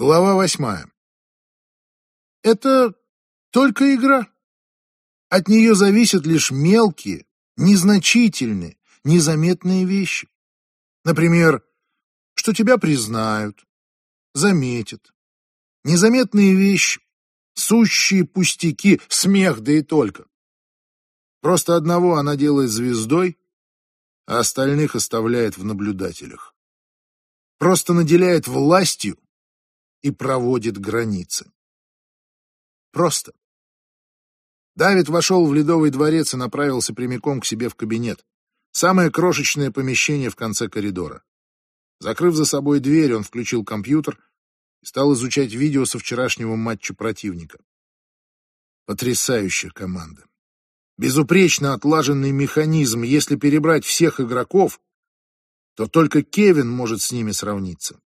Глава восьмая. Это только игра. От нее зависят лишь мелкие, незначительные, незаметные вещи. Например, что тебя признают, заметят. Незаметные вещи, сущие пустяки, смех да и только. Просто одного она делает звездой, а остальных оставляет в наблюдателях. Просто наделяет властью и проводит границы. Просто. Давид вошел в Ледовый дворец и направился прямиком к себе в кабинет. Самое крошечное помещение в конце коридора. Закрыв за собой дверь, он включил компьютер и стал изучать видео со вчерашнего матча противника. Потрясающая команда. Безупречно отлаженный механизм. Если перебрать всех игроков, то только Кевин может с ними сравниться.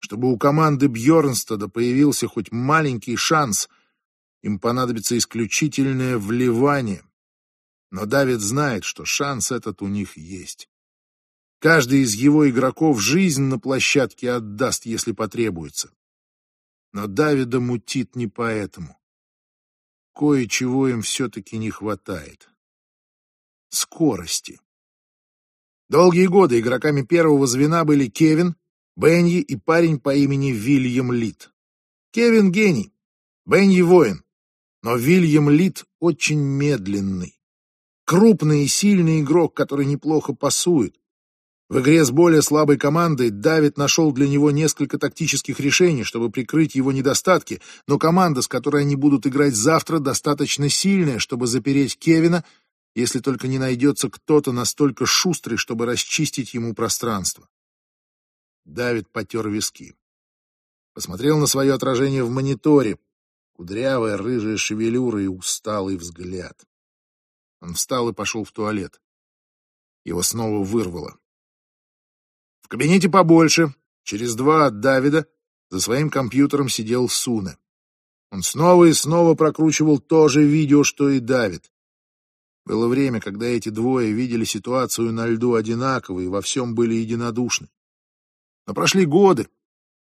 Чтобы у команды Бьернстада появился хоть маленький шанс, им понадобится исключительное вливание. Но Давид знает, что шанс этот у них есть. Каждый из его игроков жизнь на площадке отдаст, если потребуется. Но Давида мутит не поэтому. Кое-чего им все-таки не хватает. Скорости. Долгие годы игроками первого звена были Кевин, Бенни и парень по имени Вильям Лит. Кевин гений, Бенни воин, но Вильям Лит очень медленный. Крупный и сильный игрок, который неплохо пасует. В игре с более слабой командой Давид нашел для него несколько тактических решений, чтобы прикрыть его недостатки, но команда, с которой они будут играть завтра, достаточно сильная, чтобы запереть Кевина, если только не найдется кто-то настолько шустрый, чтобы расчистить ему пространство. Давид потер виски. Посмотрел на свое отражение в мониторе. Кудрявая рыжая шевелюра и усталый взгляд. Он встал и пошел в туалет. Его снова вырвало. В кабинете побольше, через два от Давида, за своим компьютером сидел Суне. Он снова и снова прокручивал то же видео, что и Давид. Было время, когда эти двое видели ситуацию на льду одинаково и во всем были единодушны. Но прошли годы.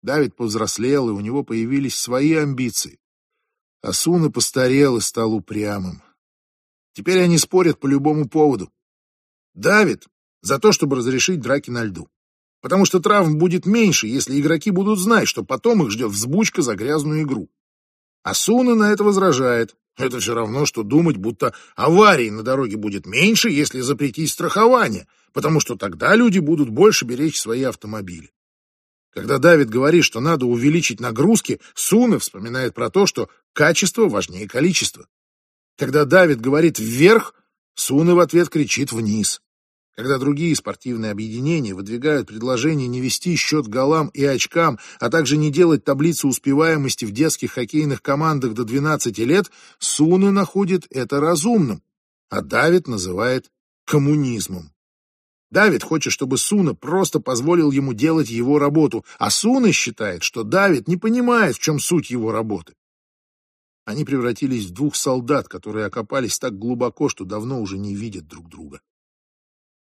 Давид повзрослел, и у него появились свои амбиции. Асуна постарел и стал упрямым. Теперь они спорят по любому поводу. Давид за то, чтобы разрешить драки на льду. Потому что травм будет меньше, если игроки будут знать, что потом их ждет взбучка за грязную игру. Асуна на это возражает. Это все равно, что думать, будто аварий на дороге будет меньше, если запретить страхование, потому что тогда люди будут больше беречь свои автомобили. Когда Давид говорит, что надо увеличить нагрузки, Суна вспоминает про то, что качество важнее количества. Когда Давид говорит «вверх», Суна в ответ кричит «вниз». Когда другие спортивные объединения выдвигают предложение не вести счет голам и очкам, а также не делать таблицу успеваемости в детских хоккейных командах до 12 лет, Суна находит это разумным, а Давид называет коммунизмом. Давид хочет, чтобы Суна просто позволил ему делать его работу, а Суна считает, что Давид не понимает, в чем суть его работы. Они превратились в двух солдат, которые окопались так глубоко, что давно уже не видят друг друга.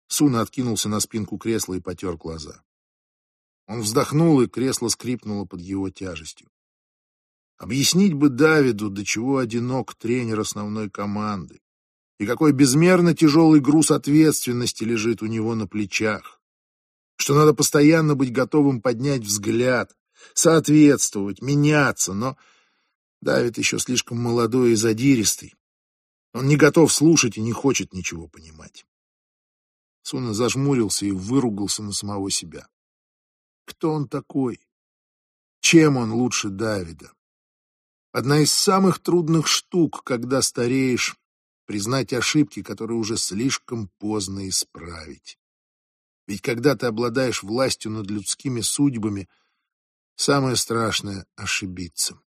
Суна откинулся на спинку кресла и потер глаза. Он вздохнул, и кресло скрипнуло под его тяжестью. Объяснить бы Давиду, до чего одинок тренер основной команды и какой безмерно тяжелый груз ответственности лежит у него на плечах. Что надо постоянно быть готовым поднять взгляд, соответствовать, меняться, но Давид еще слишком молодой и задиристый. Он не готов слушать и не хочет ничего понимать. Суна зажмурился и выругался на самого себя. Кто он такой? Чем он лучше Давида? Одна из самых трудных штук, когда стареешь, признать ошибки, которые уже слишком поздно исправить. Ведь когда ты обладаешь властью над людскими судьбами, самое страшное — ошибиться.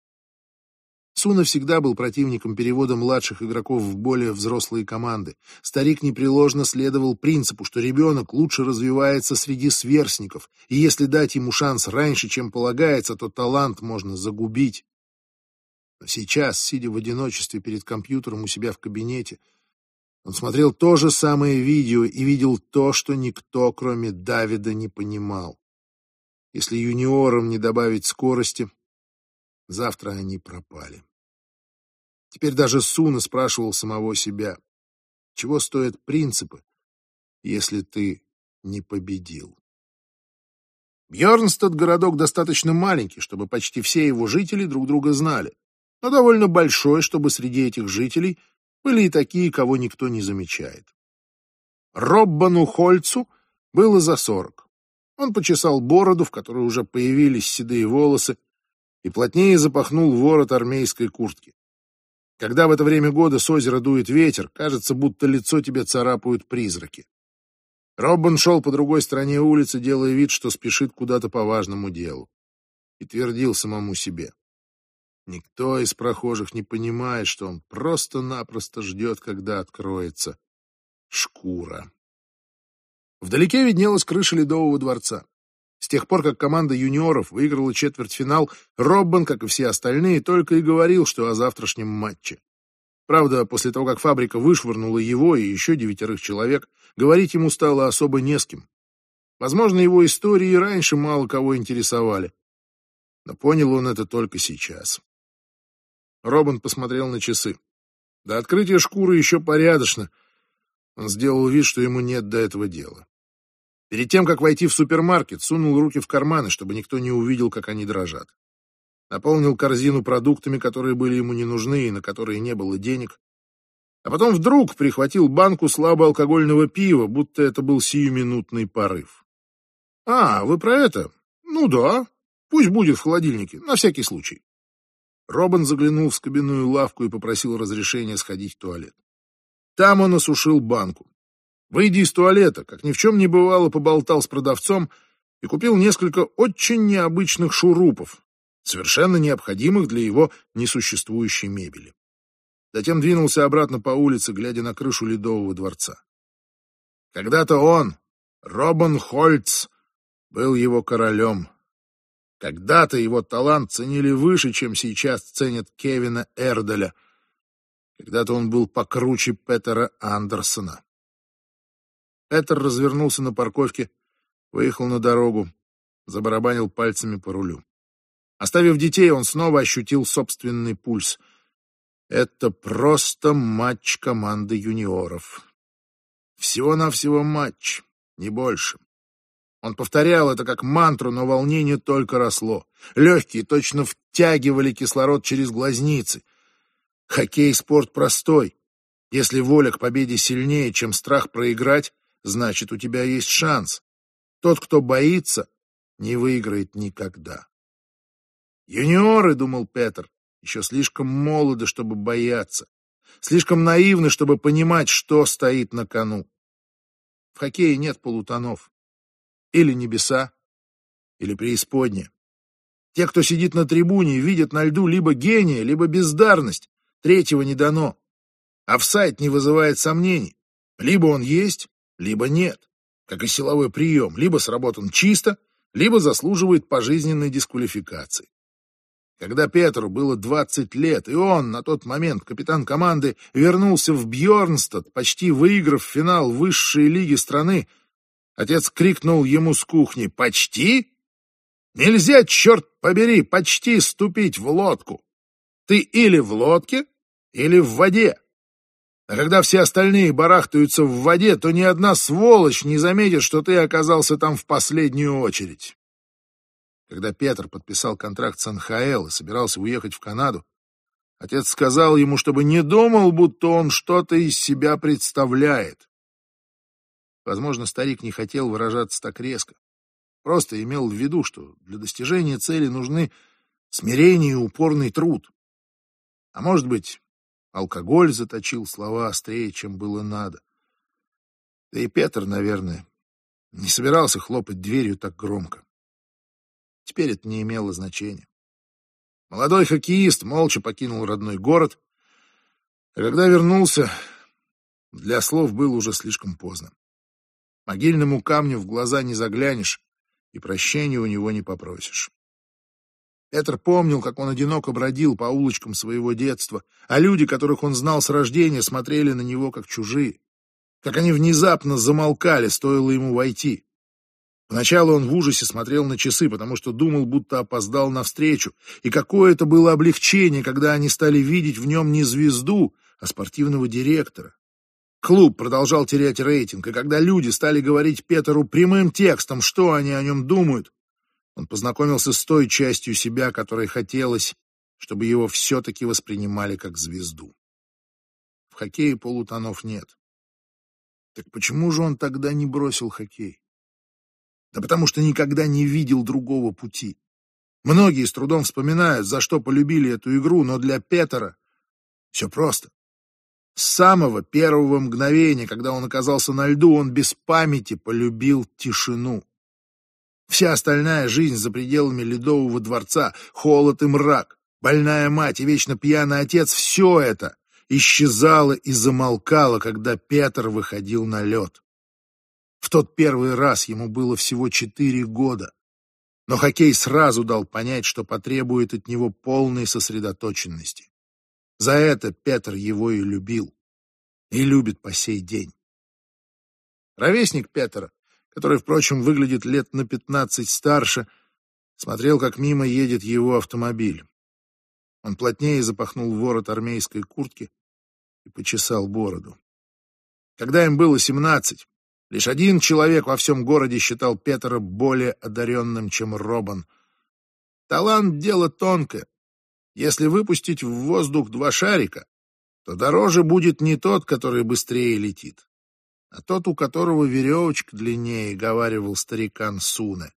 Суна всегда был противником перевода младших игроков в более взрослые команды. Старик непреложно следовал принципу, что ребенок лучше развивается среди сверстников, и если дать ему шанс раньше, чем полагается, то талант можно загубить. Но сейчас, сидя в одиночестве перед компьютером у себя в кабинете, он смотрел то же самое видео и видел то, что никто, кроме Давида, не понимал. Если юниорам не добавить скорости, завтра они пропали. Теперь даже Суна спрашивал самого себя, чего стоят принципы, если ты не победил. Бьернстад — городок достаточно маленький, чтобы почти все его жители друг друга знали, но довольно большой, чтобы среди этих жителей были и такие, кого никто не замечает. Роббану Хольцу было за сорок. Он почесал бороду, в которой уже появились седые волосы, и плотнее запахнул ворот армейской куртки. Когда в это время года с озера дует ветер, кажется, будто лицо тебе царапают призраки. Роббан шел по другой стороне улицы, делая вид, что спешит куда-то по важному делу. И твердил самому себе. Никто из прохожих не понимает, что он просто-напросто ждет, когда откроется шкура. Вдалеке виднелась крыша Ледового дворца. С тех пор, как команда юниоров выиграла четвертьфинал, Роббан, как и все остальные, только и говорил, что о завтрашнем матче. Правда, после того, как фабрика вышвырнула его и еще девятерых человек, говорить ему стало особо не с кем. Возможно, его истории и раньше мало кого интересовали. Но понял он это только сейчас. Робин посмотрел на часы. До открытия шкуры еще порядочно. Он сделал вид, что ему нет до этого дела. Перед тем, как войти в супермаркет, сунул руки в карманы, чтобы никто не увидел, как они дрожат наполнил корзину продуктами, которые были ему не нужны и на которые не было денег, а потом вдруг прихватил банку слабоалкогольного пива, будто это был сиюминутный порыв. «А, вы про это? Ну да, пусть будет в холодильнике, на всякий случай». Робин заглянул в скобяную лавку и попросил разрешения сходить в туалет. Там он осушил банку. Выйдя из туалета, как ни в чем не бывало, поболтал с продавцом и купил несколько очень необычных шурупов, совершенно необходимых для его несуществующей мебели. Затем двинулся обратно по улице, глядя на крышу Ледового дворца. Когда-то он, Робан Хольц, был его королем. Когда-то его талант ценили выше, чем сейчас ценят Кевина Эрделя. Когда-то он был покруче Петера Андерсона. Петер развернулся на парковке, выехал на дорогу, забарабанил пальцами по рулю. Оставив детей, он снова ощутил собственный пульс. Это просто матч команды юниоров. Всего-навсего матч, не больше. Он повторял это как мантру, но волнение только росло. Легкие точно втягивали кислород через глазницы. Хоккей — спорт простой. Если воля к победе сильнее, чем страх проиграть, значит, у тебя есть шанс. Тот, кто боится, не выиграет никогда. Юниоры, думал Петр, еще слишком молоды, чтобы бояться, слишком наивны, чтобы понимать, что стоит на кону. В хоккее нет полутонов. Или небеса, или преисподняя. Те, кто сидит на трибуне, видят на льду либо гения, либо бездарность. Третьего не дано. Офсайд не вызывает сомнений. Либо он есть, либо нет. Как и силовой прием. Либо сработан чисто, либо заслуживает пожизненной дисквалификации. Когда Петру было 20 лет, и он, на тот момент капитан команды, вернулся в Бьорнстад, почти выиграв финал высшей лиги страны, отец крикнул ему с кухни «Почти? Нельзя, черт побери, почти ступить в лодку! Ты или в лодке, или в воде!» А когда все остальные барахтаются в воде, то ни одна сволочь не заметит, что ты оказался там в последнюю очередь. Когда Петр подписал контракт с НХЛ и собирался уехать в Канаду, отец сказал ему, чтобы не думал, будто он что-то из себя представляет. Возможно, старик не хотел выражаться так резко. Просто имел в виду, что для достижения цели нужны смирение и упорный труд. А может быть, алкоголь заточил слова острее, чем было надо. Да и Петр, наверное, не собирался хлопать дверью так громко. Теперь это не имело значения. Молодой хоккеист молча покинул родной город, а когда вернулся, для слов было уже слишком поздно. Могильному камню в глаза не заглянешь, и прощения у него не попросишь. Петр помнил, как он одиноко бродил по улочкам своего детства, а люди, которых он знал с рождения, смотрели на него как чужие, как они внезапно замолкали, стоило ему войти. Поначалу он в ужасе смотрел на часы, потому что думал, будто опоздал на встречу. И какое это было облегчение, когда они стали видеть в нем не звезду, а спортивного директора. Клуб продолжал терять рейтинг, и когда люди стали говорить Петеру прямым текстом, что они о нем думают, он познакомился с той частью себя, которой хотелось, чтобы его все-таки воспринимали как звезду. В хоккее полутонов нет. Так почему же он тогда не бросил хоккей? Да потому что никогда не видел другого пути. Многие с трудом вспоминают, за что полюбили эту игру, но для Петера все просто. С самого первого мгновения, когда он оказался на льду, он без памяти полюбил тишину. Вся остальная жизнь за пределами ледового дворца, холод и мрак, больная мать и вечно пьяный отец — все это исчезало и замолкало, когда Петр выходил на лед. В тот первый раз ему было всего четыре года, но хоккей сразу дал понять, что потребует от него полной сосредоточенности. За это Петр его и любил, и любит по сей день. Ровесник Петра, который, впрочем, выглядит лет на пятнадцать старше, смотрел, как мимо едет его автомобиль. Он плотнее запахнул ворот армейской куртки и почесал бороду. Когда им было семнадцать, лишь один человек во всем городе считал Петра более одаренным, чем Робан. Талант — дело тонкое. Если выпустить в воздух два шарика, то дороже будет не тот, который быстрее летит, а тот, у которого веревочка длиннее, — говаривал старикан Суне.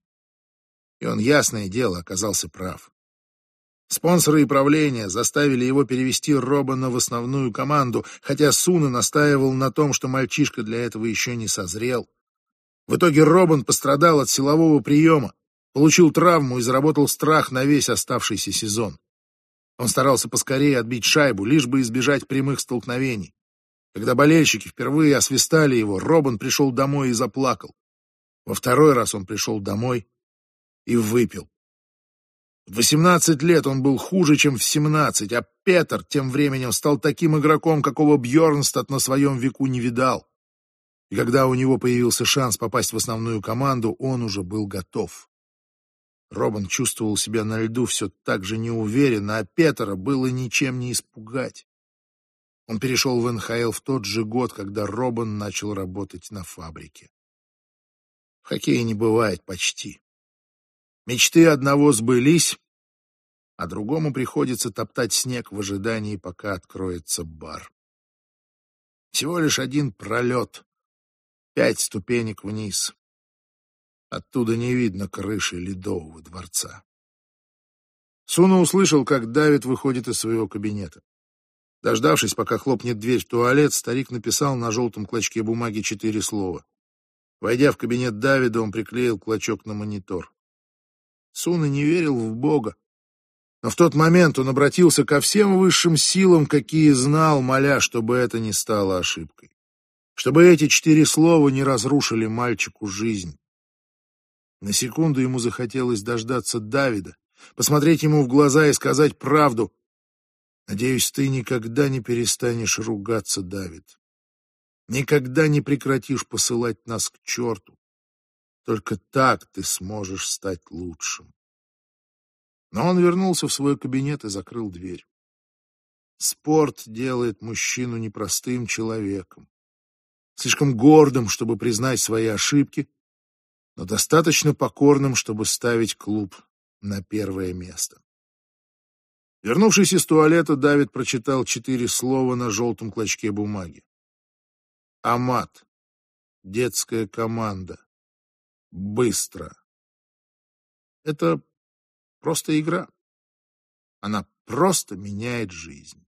И он, ясное дело, оказался прав. Спонсоры и правление заставили его перевести Робана в основную команду, хотя Суна настаивал на том, что мальчишка для этого еще не созрел. В итоге Робан пострадал от силового приема, получил травму и заработал страх на весь оставшийся сезон. Он старался поскорее отбить шайбу, лишь бы избежать прямых столкновений. Когда болельщики впервые освистали его, Робан пришел домой и заплакал. Во второй раз он пришел домой и выпил. В 18 лет он был хуже, чем в 17, а Петр тем временем стал таким игроком, какого Бьернстад на своем веку не видал. И когда у него появился шанс попасть в основную команду, он уже был готов. Робан чувствовал себя на льду все так же неуверенно, а Петра было ничем не испугать. Он перешел в НХЛ в тот же год, когда Робан начал работать на фабрике. В хоккее не бывает почти. Мечты одного сбылись, а другому приходится топтать снег в ожидании, пока откроется бар. Всего лишь один пролет, пять ступенек вниз. Оттуда не видно крыши ледового дворца. Суна услышал, как Давид выходит из своего кабинета. Дождавшись, пока хлопнет дверь в туалет, старик написал на желтом клочке бумаги четыре слова. Войдя в кабинет Давида, он приклеил клочок на монитор. Суна не верил в Бога. Но в тот момент он обратился ко всем высшим силам, какие знал, моля, чтобы это не стало ошибкой. Чтобы эти четыре слова не разрушили мальчику жизнь. На секунду ему захотелось дождаться Давида, посмотреть ему в глаза и сказать правду. Надеюсь, ты никогда не перестанешь ругаться, Давид. Никогда не прекратишь посылать нас к черту. Только так ты сможешь стать лучшим. Но он вернулся в свой кабинет и закрыл дверь. Спорт делает мужчину непростым человеком, слишком гордым, чтобы признать свои ошибки, но достаточно покорным, чтобы ставить клуб на первое место. Вернувшись из туалета, Давид прочитал четыре слова на желтом клочке бумаги. Амат. Детская команда. Быстро. Это просто игра. Она просто меняет жизнь.